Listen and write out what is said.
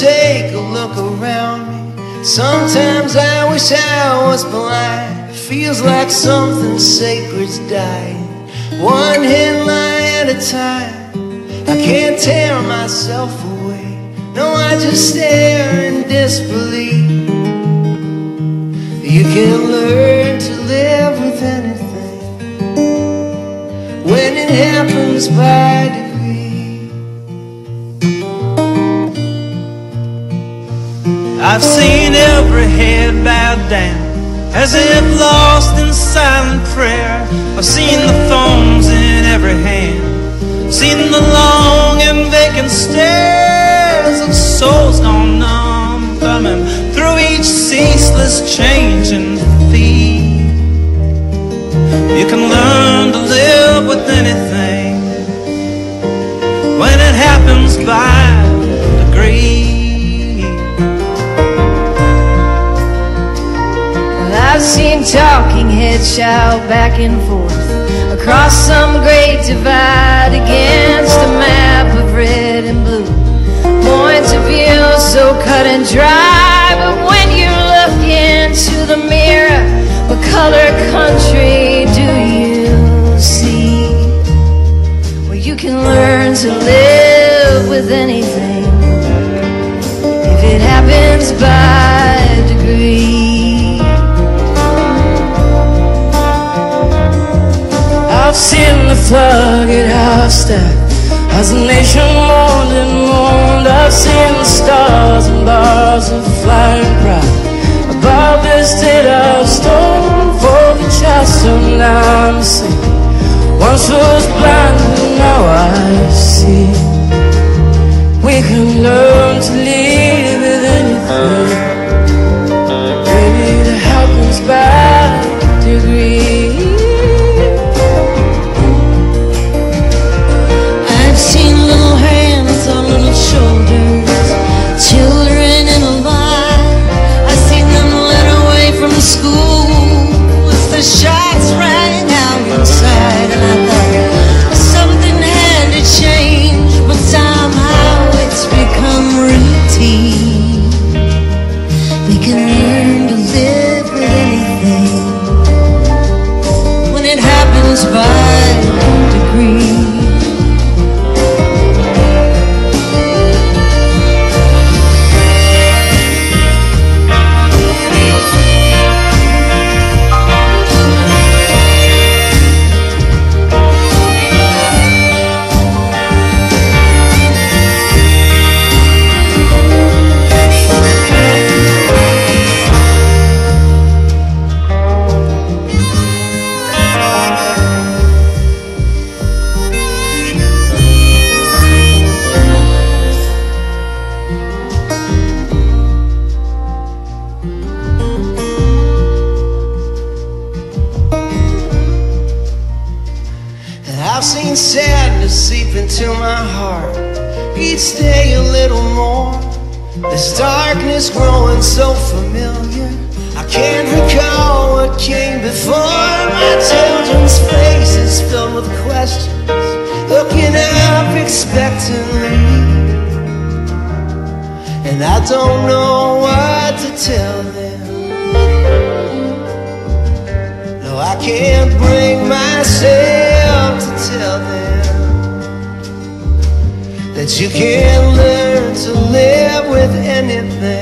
take a look around me. Sometimes I wish I was blind. Feels like something sacred's dying. One headline at a time. I can't tear myself away. No, I just stare in disbelief. You can learn to live with anything when it happens by degree. I've seen every head bowed down as if lost in silent prayer. I've seen the phones in every hand, seen the long and vacant stares of souls gone numb, thumbing through each ceaseless change heads shout back and forth across some great divide against a map of red and blue. Points of view so cut and dry, but when you look into the mirror, what color country as a nation mourned and mourned. I've seen the stars and bars of flying pride above this state of stone for the chasm now I'm. Once was blind, shots Sadness seep into my heart each day a little more. This darkness growing so familiar. I can't recall what came before. My children's faces filled with questions, looking up expectantly. And I don't know what to tell them. No, I can't bring myself that you can't learn to live with anything.